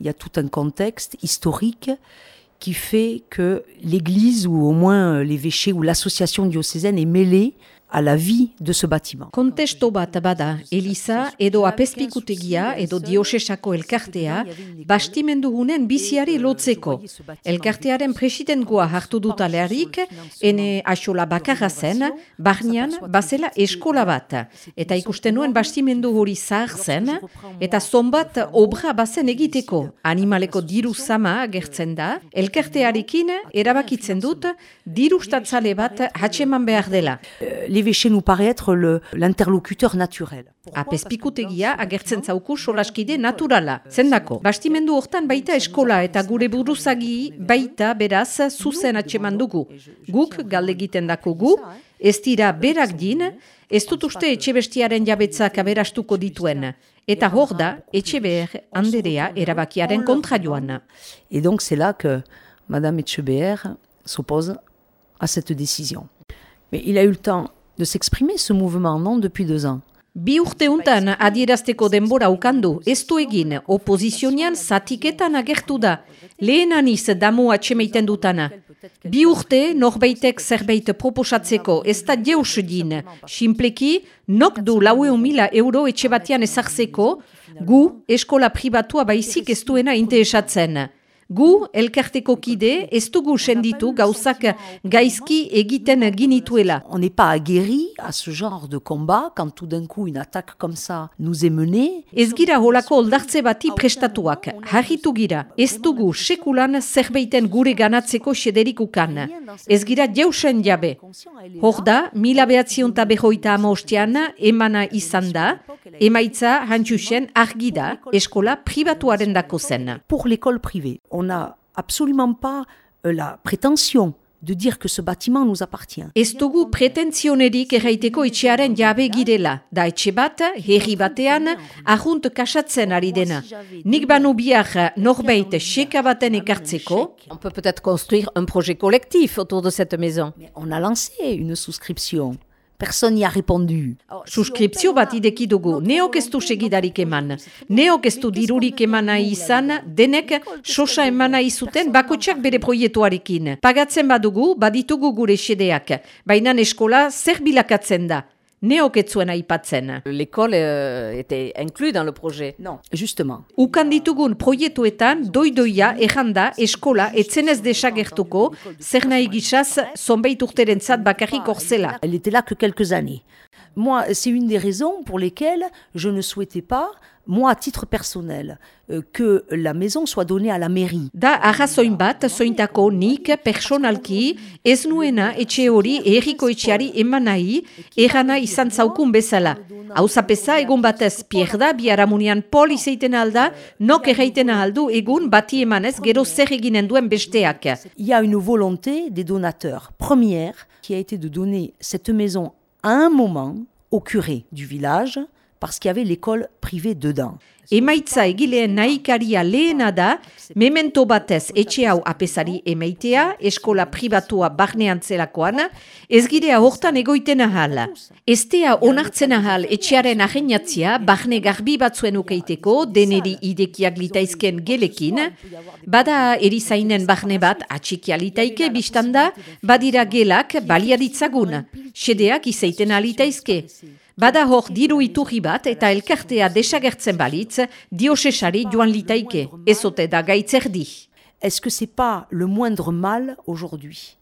Il y a tout un contexte historique qui fait que l'Église, ou au moins l'évêché ou l'association diocésaine, est mêlée à la vie de ce bâtiment. Kontesto bat bada, Eliza edo apezpikutegia edo diosesako elkartea bastimendu gunen biziari lotzeko. Elkartearen presidentgoa hartu dut alearik, ene asola bakarra zen, barnean bazela eskola bat. Eta ikusten nuen bastimendu hori zahar zen, eta zonbat obra bazen egiteko. Animaleko diru sama agertzen da, elkartearekin erabakitzen dut, diru bat hatxeman behar dela. L'évêché nous paraît être l'interlocuteur naturel. Apezpikutegia agertzen zauku solaskide naturala. Zendako, bastimendu hortan baita eskola eta gure buruzagi baita beraz zuzen atxeman dugu. Guk galdegiten dako gu, ez dira berak din, ez dut uste etxe bestiaren jabetzak aberastuko dituen. Eta hor da, etxe behar handerea erabakiaren kontra joan. Et donc c'est là que Madame Etchebeer s'oppose à cette décision. Mais il a eu le temps de s'exprimer ce mouvement, non, depuis deux ans. Bi urte untan adierazteko denbora ukandu, ez du egin, oposizionian zatiketan agertu da, lehen aniz damu atxemeiten dutana. Bi urte norbeitek zerbait proposatzeko ez da jeus din, simpleki nok du laue mila euro etxe batean ezartzeko, gu eskola pribatua baizik ez duena interesatzen. Gu, elkarteko kide, ez dugu senditu gauzak gaizki egiten ginituela. On n'est pas aguerri à ce genre de combat quand tout d'un coup une attaque comme ça nous est menée. Ez gira holako oldartze bati prestatuak, harritu gira, ez dugu sekulan zerbeiten gure ganatzeko xederikukan. Ez gira jeusen jabe. Hor da, mila behatzionta behoita amostian emana izan da, emaitza hantxusen argi da eskola pribatuaren dako zen. Pour l'école privée, on n'a absolument pas euh, la prétention de dire que ce bâtiment nous appartient. Ez dugu pretentzionerik erraiteko etxearen jabe girela, da etxe bat, herri batean, ahunt kasatzen ari dena. Nik banu biar norbeit seka baten ekartzeko. On peut peut-être construire un projet collectif autour de cette maison. Mais on a lancé une souscription. Personne n'y a répondu. Suskripzio bat ideki dugu, neok ez du segidarik eman. Neok ez du dirurik emana izan, denek sosa emana izuten bakotxak bere proietuarekin. Pagatzen badugu, baditugu gure xedeak. Baina eskola zer bilakatzen da. Aipatzen. L'école euh, était inclus dans le projet. Non, justement. Ukan ditugun proietuetan doidoia erranda eskola etzenez desagertuko zer nahi gisaz zonbait urteren zat bakarrik orzela. Elle était là que quelques années. Moi, c'est une des raisons pour lesquelles je ne souhaitais pas moi, à titre personnel, euh, que la maison soit donnée à la mairie. Da arrazoin bat, zointako nik personalki ez nuena etxe hori erriko etxeari emanai, erana izan zaukun bezala. Hau zapesa egun batez pierda, biaramunian pol izaiten alda, nok erraiten aldu egun bati emanez gero zer eginen duen besteak. Il y a une volonté des donateurs première qui a été de donner cette maison à un moment au curé du village, parce qu'il y avait l'école privée dedans. Emaitza egileen nahikaria lehena da, memento batez etxe hau apesari emaitea, eskola pribatua barnean zelakoan, ez girea hortan egoiten ahal. Estea onartzen ahal etxearen ahenyatzia, barne garbi batzuen ukeiteko, deneri idekiak litaizken gelekin, bada erizainen barne bat atxikia litaike biztanda, badira gelak baliaditzagun, sedeak izaiten alitaizke. Bada hor diru iturri bat eta elkartea desagertzen balitz, diosesari joan litaike, ezote da gaitzerdi. Est-ce que c'est pas le moindre mal aujourd'hui?